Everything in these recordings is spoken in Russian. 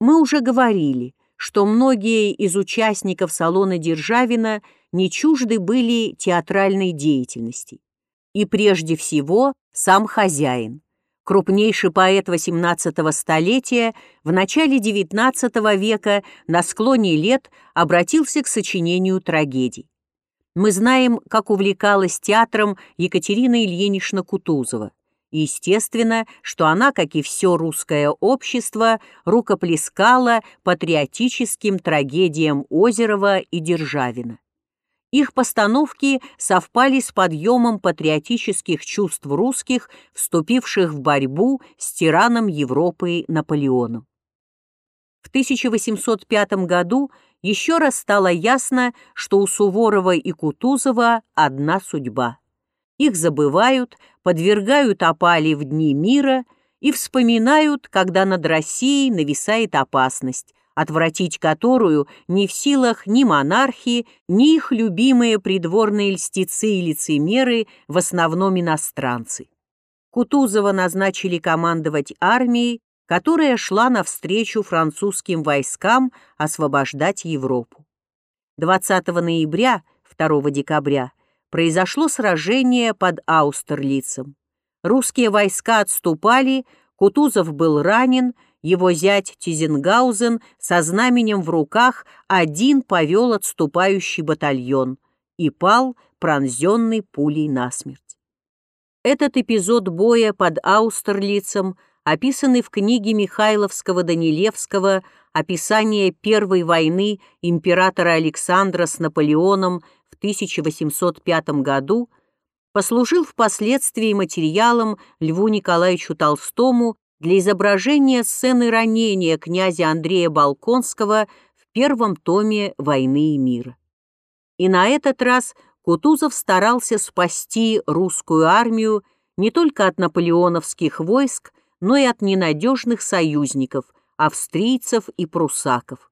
Мы уже говорили, что многие из участников салона Державина не чужды были театральной деятельности. И прежде всего сам хозяин, крупнейший поэт XVIII столетия, в начале XIX века на склоне лет обратился к сочинению трагедий. Мы знаем, как увлекалась театром Екатерина Ильинична Кутузова. Естественно, что она, как и все русское общество, рукоплескала патриотическим трагедиям Озерова и Державина. Их постановки совпали с подъемом патриотических чувств русских, вступивших в борьбу с тираном Европы Наполеоном. В 1805 году еще раз стало ясно, что у Суворова и Кутузова одна судьба. Их забывают, подвергают опали в дни мира и вспоминают, когда над Россией нависает опасность, отвратить которую не в силах ни монархи, ни их любимые придворные льстецы и лицемеры, в основном иностранцы. Кутузова назначили командовать армией, которая шла навстречу французским войскам освобождать Европу. 20 ноября, 2 декабря произошло сражение под Аустерлицем. Русские войска отступали, Кутузов был ранен, его зять Тизенгаузен со знаменем в руках один повел отступающий батальон и пал, пронзенный пулей насмерть. Этот эпизод боя под Аустерлицем, описанный в книге Михайловского-Данилевского «Описание Первой войны императора Александра с Наполеоном в 1805 году», послужил впоследствии материалом Льву Николаевичу Толстому для изображения сцены ранения князя Андрея Балконского в первом томе «Войны и мира». И на этот раз Кутузов старался спасти русскую армию не только от наполеоновских войск, но и от ненадежных союзников, австрийцев и прусаков.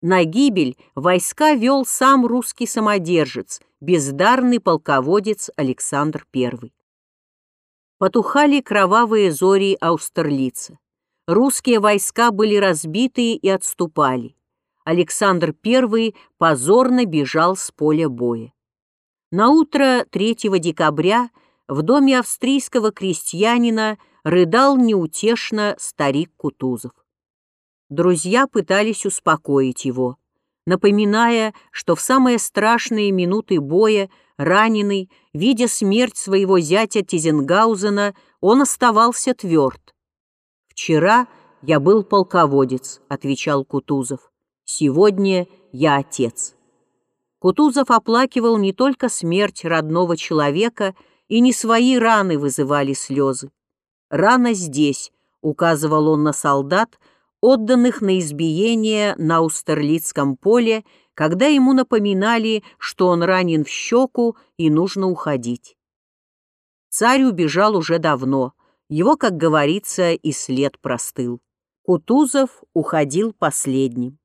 На гибель войска вел сам русский самодержец, бездарный полководец Александр I. Потухали кровавые зори Аустерлица. Русские войска были разбиты и отступали. Александр I позорно бежал с поля боя. На утро 3 декабря в доме австрийского крестьянина рыдал неутешно старик Кутузов. Друзья пытались успокоить его, напоминая, что в самые страшные минуты боя раненый, видя смерть своего зятя Тизенгаузена, он оставался тверд. «Вчера я был полководец», — отвечал Кутузов. «Сегодня я отец». Кутузов оплакивал не только смерть родного человека, и не свои раны вызывали слезы. «Рана здесь», — указывал он на солдат, отданных на избиение на Устерлицком поле когда ему напоминали, что он ранен в щеку и нужно уходить. Царь убежал уже давно, его, как говорится, и след простыл. Кутузов уходил последним.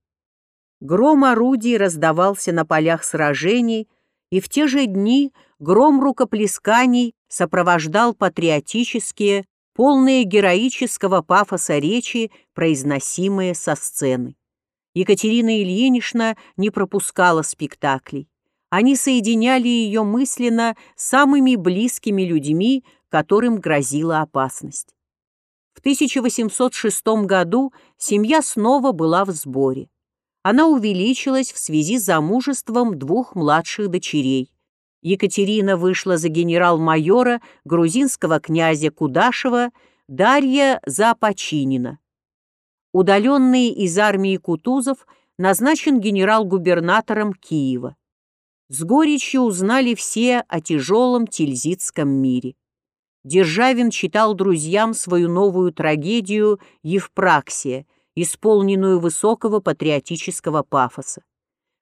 Гром орудий раздавался на полях сражений, и в те же дни гром рукоплесканий сопровождал патриотические, полные героического пафоса речи, произносимые со сцены. Екатерина Ильинична не пропускала спектаклей. Они соединяли ее мысленно с самыми близкими людьми, которым грозила опасность. В 1806 году семья снова была в сборе. Она увеличилась в связи с замужеством двух младших дочерей. Екатерина вышла за генерал-майора грузинского князя Кудашева, Дарья за Починина. Удаленный из армии Кутузов назначен генерал-губернатором Киева. С горечью узнали все о тяжелом тильзитском мире. Державин читал друзьям свою новую трагедию «Евпраксия», исполненную высокого патриотического пафоса.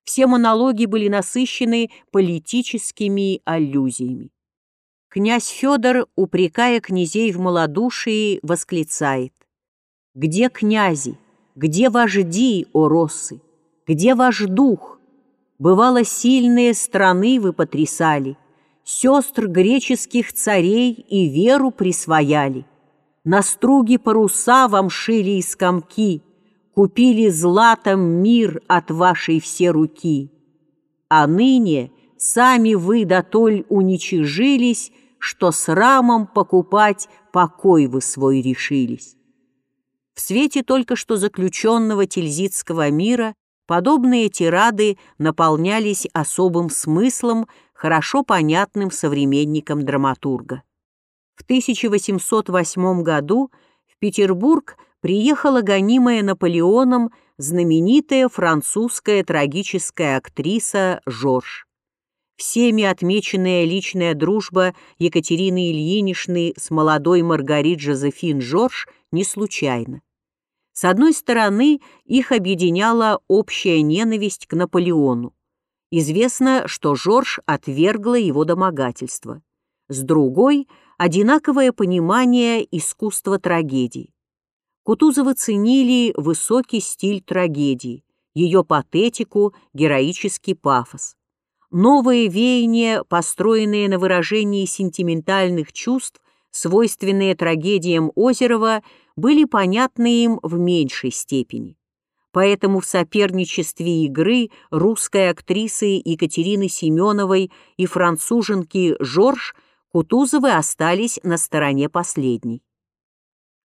Все монологи были насыщены политическими аллюзиями. Князь Федор, упрекая князей в малодушии, восклицает где князи? Где вожди, о росы? Где ваш дух? Бывало, сильные страны вы потрясали, Сестр греческих царей и веру присвояли. На струге паруса вам шили из комки, купили златом мир от вашей все руки. А ныне сами вы дотоль уничижились, что с рамом покупать покой вы свой решились. В свете только что заключенного тильзитского мира подобные тирады наполнялись особым смыслом, хорошо понятным современникам драматурга. В 1808 году в Петербург приехала гонимая Наполеоном знаменитая французская трагическая актриса Жорж. Всеми отмеченная личная дружба Екатерины Ильиничны с молодой Маргарит Жозефин Жорж не случайна. С одной стороны, их объединяла общая ненависть к Наполеону. Известно, что Жорж отвергла его домогательство. С другой – одинаковое понимание искусства трагедии. Кутузовы ценили высокий стиль трагедии, ее патетику, героический пафос. Новые веяния, построенные на выражении сентиментальных чувств, свойственные трагедиям Озерова, были понятны им в меньшей степени. Поэтому в соперничестве игры русской актрисы Екатерины Семеновой и француженки Жорж Кутузовы остались на стороне последней.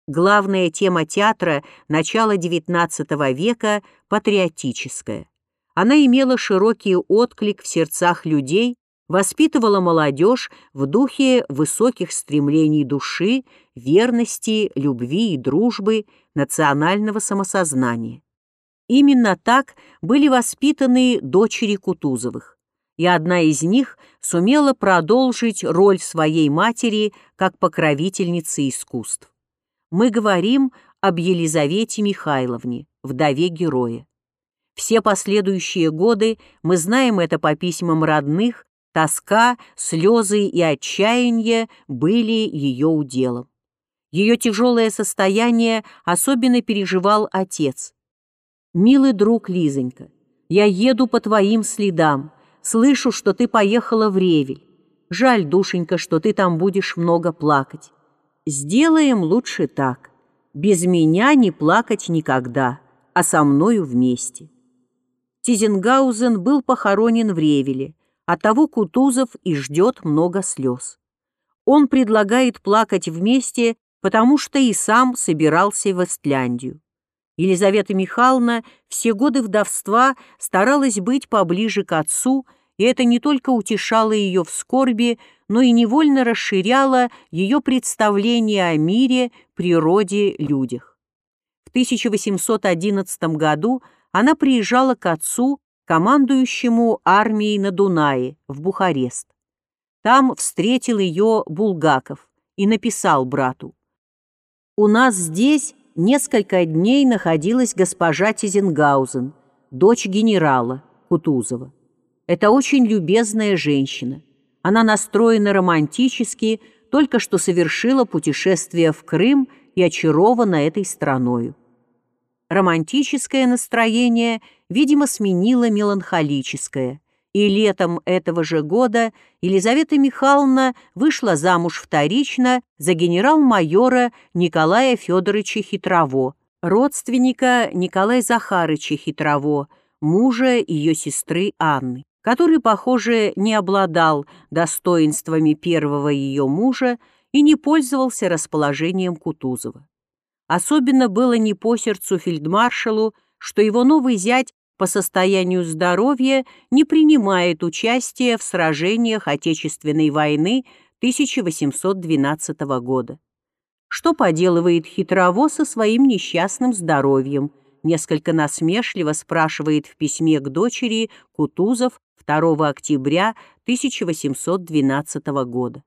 Главная тема театра начала XIX века – патриотическая. Она имела широкий отклик в сердцах людей, воспитывала молодежь в духе высоких стремлений души, верности, любви и дружбы, национального самосознания. Именно так были воспитаны дочери Кутузовых, и одна из них сумела продолжить роль своей матери как покровительницы искусств. Мы говорим об Елизавете Михайловне, вдове героя. Все последующие годы мы знаем это по письмам родных, тоска, слезы и отчаяние были ее уделом. Ее тяжелое состояние особенно переживал отец. «Милый друг Лизонька, я еду по твоим следам, слышу, что ты поехала в Ревель. Жаль, душенька, что ты там будешь много плакать. Сделаем лучше так. Без меня не плакать никогда, а со мною вместе». Тизенгаузен был похоронен в Ревеле, а того Кутузов и ждет много слез. Он предлагает плакать вместе, потому что и сам собирался в Эстляндию. Елизавета Михайловна все годы вдовства старалась быть поближе к отцу, и это не только утешало ее в скорби, но и невольно расширяло ее представление о мире, природе, людях. В 1811 году она приезжала к отцу, командующему армией на Дунае, в Бухарест. Там встретил ее Булгаков и написал брату. «У нас здесь несколько дней находилась госпожа Тизенгаузен, дочь генерала Кутузова. Это очень любезная женщина. Она настроена романтически, только что совершила путешествие в Крым и очарована этой страною романтическое настроение, видимо, сменило меланхолическое, и летом этого же года Елизавета Михайловна вышла замуж вторично за генерал-майора Николая Федоровича Хитрово, родственника Николая Захарыча Хитрово, мужа ее сестры Анны, который, похоже, не обладал достоинствами первого ее мужа и не пользовался расположением Кутузова. Особенно было не по сердцу фельдмаршалу, что его новый зять по состоянию здоровья не принимает участия в сражениях Отечественной войны 1812 года. Что поделывает хитрово со своим несчастным здоровьем, несколько насмешливо спрашивает в письме к дочери Кутузов 2 октября 1812 года.